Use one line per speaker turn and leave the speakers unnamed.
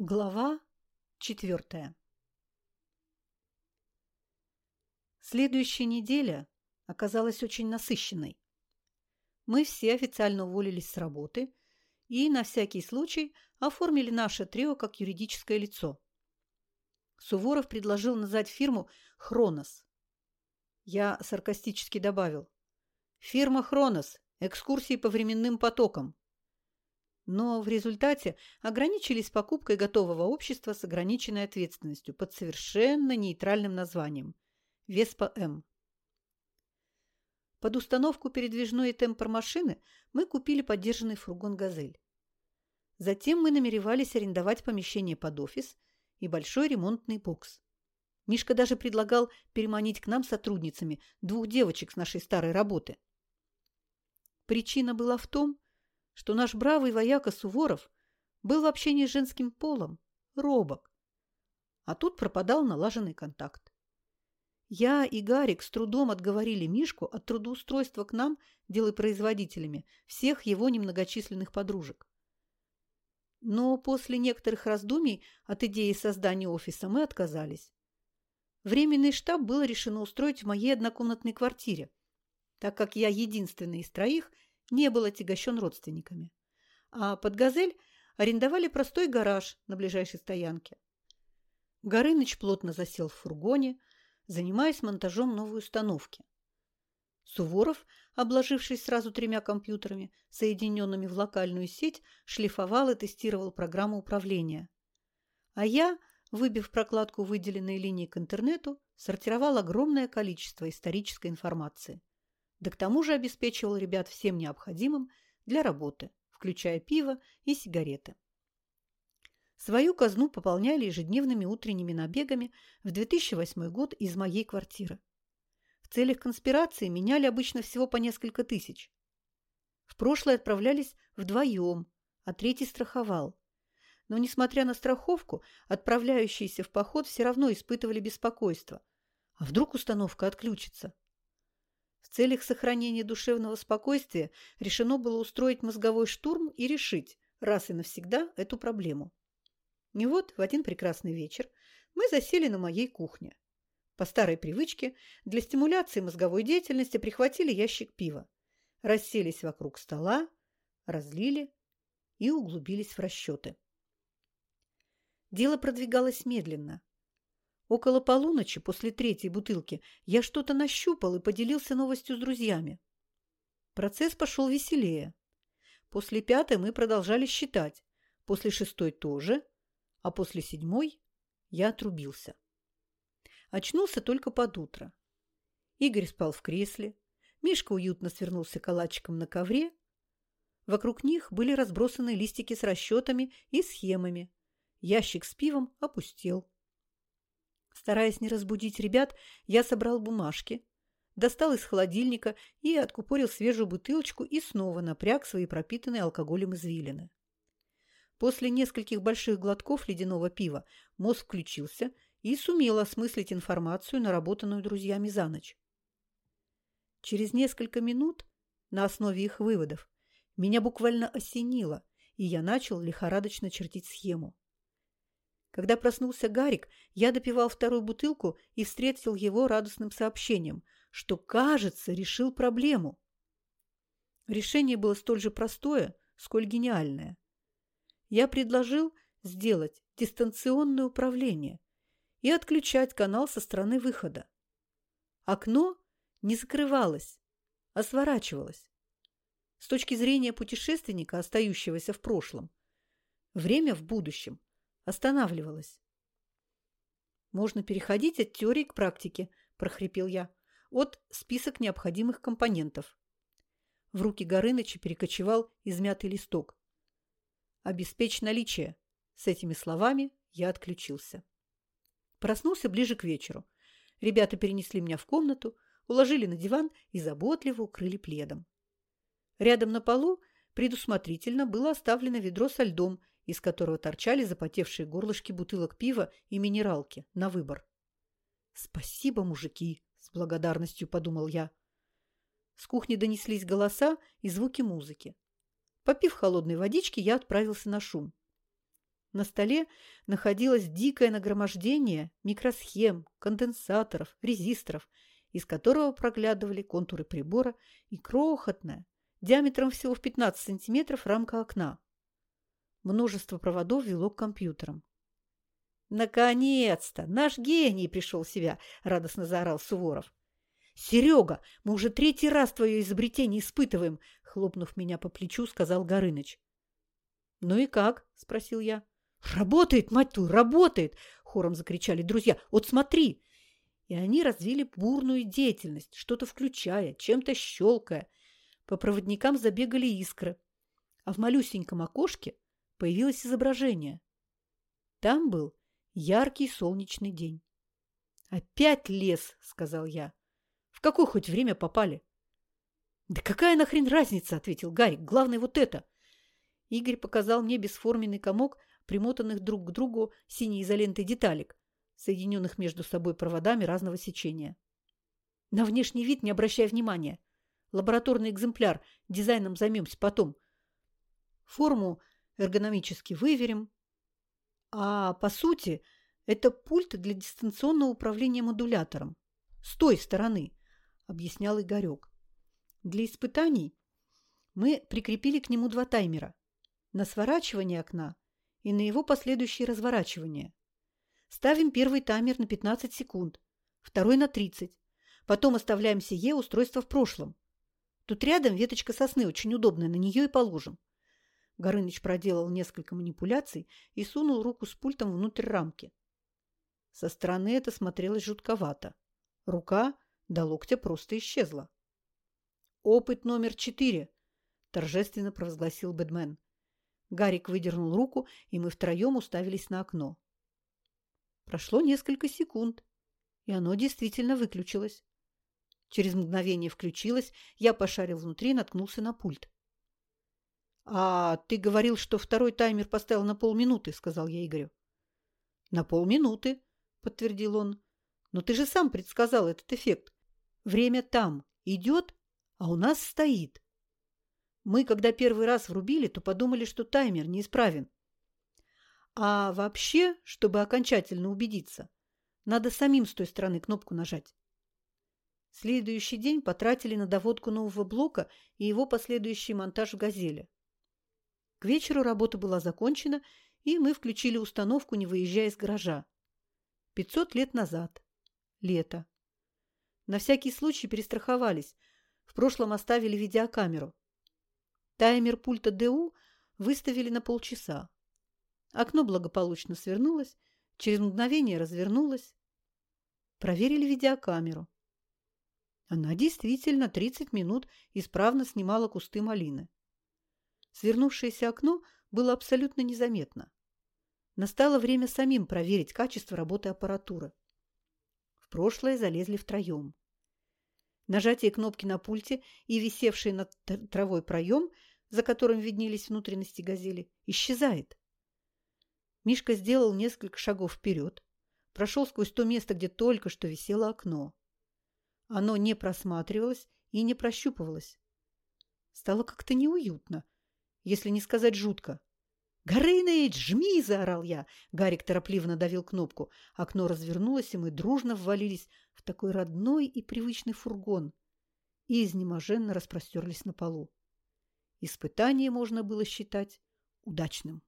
Глава четвертая Следующая неделя оказалась очень насыщенной. Мы все официально уволились с работы и, на всякий случай, оформили наше трио как юридическое лицо. Суворов предложил назвать фирму «Хронос». Я саркастически добавил. «Фирма «Хронос» экскурсии по временным потокам. Но в результате ограничились покупкой готового общества с ограниченной ответственностью под совершенно нейтральным названием – Веспа-М. Под установку передвижной темпор-машины мы купили поддержанный фургон «Газель». Затем мы намеревались арендовать помещение под офис и большой ремонтный бокс. Мишка даже предлагал переманить к нам сотрудницами двух девочек с нашей старой работы – Причина была в том, что наш бравый вояка Суворов был в общении с женским полом, робок. А тут пропадал налаженный контакт. Я и Гарик с трудом отговорили Мишку от трудоустройства к нам делопроизводителями всех его немногочисленных подружек. Но после некоторых раздумий от идеи создания офиса мы отказались. Временный штаб было решено устроить в моей однокомнатной квартире, так как я единственный из троих не был отягощен родственниками. А под «Газель» арендовали простой гараж на ближайшей стоянке. Горыныч плотно засел в фургоне, занимаясь монтажом новой установки. Суворов, обложившись сразу тремя компьютерами, соединенными в локальную сеть, шлифовал и тестировал программу управления. А я, выбив прокладку выделенной линии к интернету, сортировал огромное количество исторической информации – да к тому же обеспечивал ребят всем необходимым для работы, включая пиво и сигареты. Свою казну пополняли ежедневными утренними набегами в 2008 год из моей квартиры. В целях конспирации меняли обычно всего по несколько тысяч. В прошлое отправлялись вдвоем, а третий страховал. Но, несмотря на страховку, отправляющиеся в поход все равно испытывали беспокойство. А вдруг установка отключится? В целях сохранения душевного спокойствия решено было устроить мозговой штурм и решить раз и навсегда эту проблему. И вот в один прекрасный вечер мы засели на моей кухне. По старой привычке для стимуляции мозговой деятельности прихватили ящик пива, расселись вокруг стола, разлили и углубились в расчеты. Дело продвигалось медленно – Около полуночи, после третьей бутылки, я что-то нащупал и поделился новостью с друзьями. Процесс пошел веселее. После пятой мы продолжали считать, после шестой тоже, а после седьмой я отрубился. Очнулся только под утро. Игорь спал в кресле, Мишка уютно свернулся калачиком на ковре. Вокруг них были разбросаны листики с расчетами и схемами. Ящик с пивом опустел. Стараясь не разбудить ребят, я собрал бумажки, достал из холодильника и откупорил свежую бутылочку и снова напряг свои пропитанные алкоголем извилины. После нескольких больших глотков ледяного пива мозг включился и сумел осмыслить информацию, наработанную друзьями за ночь. Через несколько минут, на основе их выводов, меня буквально осенило, и я начал лихорадочно чертить схему. Когда проснулся Гарик, я допивал вторую бутылку и встретил его радостным сообщением, что, кажется, решил проблему. Решение было столь же простое, сколь гениальное. Я предложил сделать дистанционное управление и отключать канал со стороны выхода. Окно не закрывалось, а сворачивалось. С точки зрения путешественника, остающегося в прошлом, время в будущем останавливалась. «Можно переходить от теории к практике», – прохрипел я. «От список необходимых компонентов». В руки Горыныча перекочевал измятый листок. «Обеспечь наличие». С этими словами я отключился. Проснулся ближе к вечеру. Ребята перенесли меня в комнату, уложили на диван и заботливо укрыли пледом. Рядом на полу предусмотрительно было оставлено ведро со льдом из которого торчали запотевшие горлышки бутылок пива и минералки на выбор. «Спасибо, мужики!» – с благодарностью подумал я. С кухни донеслись голоса и звуки музыки. Попив холодной водички, я отправился на шум. На столе находилось дикое нагромождение микросхем, конденсаторов, резисторов, из которого проглядывали контуры прибора и крохотная, диаметром всего в 15 сантиметров, рамка окна. Множество проводов вело к компьютерам. «Наконец-то! Наш гений пришел в себя!» – радостно заорал Суворов. «Серега, мы уже третий раз твое изобретение испытываем!» – хлопнув меня по плечу, сказал Горыныч. «Ну и как?» – спросил я. «Работает, мать твою, работает!» – хором закричали друзья. «Вот смотри!» И они развили бурную деятельность, что-то включая, чем-то щелкая. По проводникам забегали искры. А в малюсеньком окошке появилось изображение. Там был яркий солнечный день. «Опять лес!» – сказал я. «В какое хоть время попали?» «Да какая нахрен разница?» – ответил Гарик. «Главное вот это!» Игорь показал мне бесформенный комок примотанных друг к другу синей изолентой деталек, соединенных между собой проводами разного сечения. На внешний вид не обращай внимания. Лабораторный экземпляр, дизайном займемся потом. Форму эргономически выверим. А по сути, это пульт для дистанционного управления модулятором. С той стороны, объяснял Игорек. Для испытаний мы прикрепили к нему два таймера. На сворачивание окна и на его последующее разворачивание. Ставим первый таймер на 15 секунд, второй на 30. Потом оставляем сие устройство в прошлом. Тут рядом веточка сосны, очень удобная, на нее и положим. Горыныч проделал несколько манипуляций и сунул руку с пультом внутрь рамки. Со стороны это смотрелось жутковато. Рука до локтя просто исчезла. «Опыт номер четыре!» – торжественно провозгласил Бэдмен. Гарик выдернул руку, и мы втроем уставились на окно. Прошло несколько секунд, и оно действительно выключилось. Через мгновение включилось, я пошарил внутри и наткнулся на пульт. «А ты говорил, что второй таймер поставил на полминуты», — сказал я Игорю. «На полминуты», — подтвердил он. «Но ты же сам предсказал этот эффект. Время там идет, а у нас стоит. Мы, когда первый раз врубили, то подумали, что таймер неисправен. А вообще, чтобы окончательно убедиться, надо самим с той стороны кнопку нажать. Следующий день потратили на доводку нового блока и его последующий монтаж в «Газеле». К вечеру работа была закончена, и мы включили установку, не выезжая из гаража. Пятьсот лет назад. Лето. На всякий случай перестраховались. В прошлом оставили видеокамеру. Таймер пульта ДУ выставили на полчаса. Окно благополучно свернулось, через мгновение развернулось. Проверили видеокамеру. Она действительно 30 минут исправно снимала кусты малины. Свернувшееся окно было абсолютно незаметно. Настало время самим проверить качество работы аппаратуры. В прошлое залезли втроем. Нажатие кнопки на пульте и висевший над травой проем, за которым виднелись внутренности газели, исчезает. Мишка сделал несколько шагов вперед, прошел сквозь то место, где только что висело окно. Оно не просматривалось и не прощупывалось. Стало как-то неуютно, если не сказать жутко. «Горыныч, жми!» – заорал я. Гарик торопливо надавил кнопку. Окно развернулось, и мы дружно ввалились в такой родной и привычный фургон и изнеможенно распростерлись на полу. Испытание можно было считать удачным.